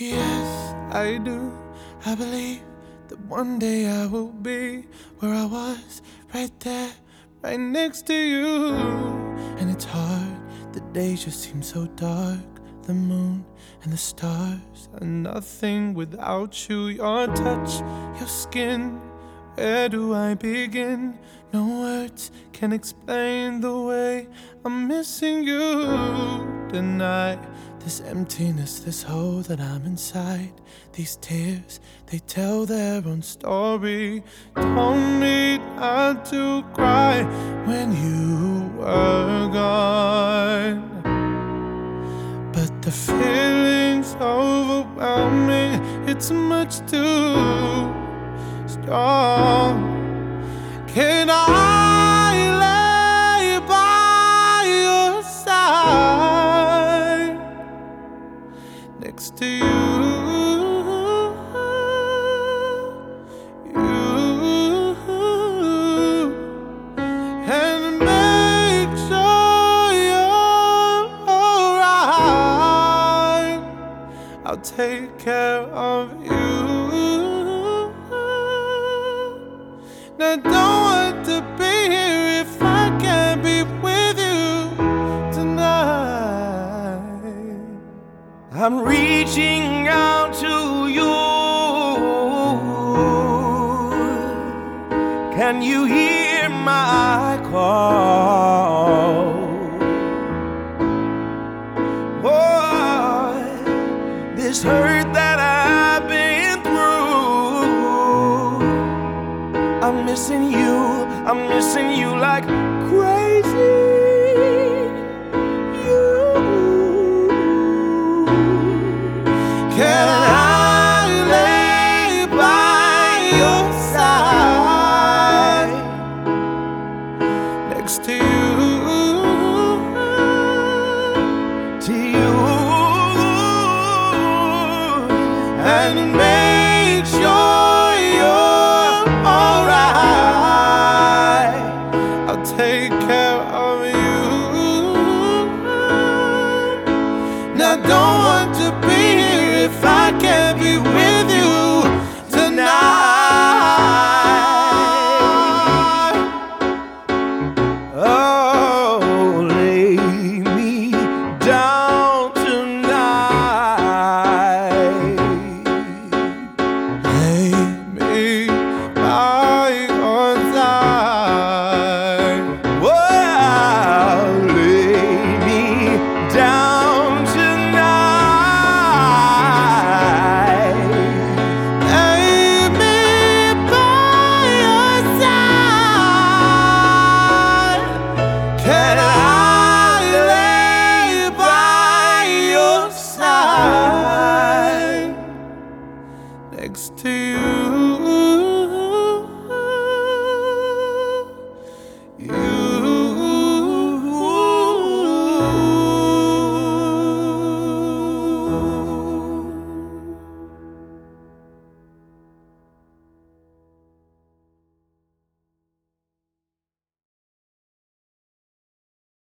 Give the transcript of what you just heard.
Yes, I do. I believe that one day I will be where I was, right there, right next to you. And it's hard, the days just seem so dark. The moon and the stars are nothing without you. Your touch, your skin. Where do I begin? No words can explain the way I'm missing you tonight. This emptiness, this hole that I'm inside. These tears, they tell their own story. Told me not to cry when you were gone. But the feeling's overwhelming, it's much too strong. Can I take care of you. Now, don't want to be here if I can't be with you tonight. I'm reaching out to you. Can you hear my call? This hurt that I've been through. I'm missing you. I'm missing you like crazy.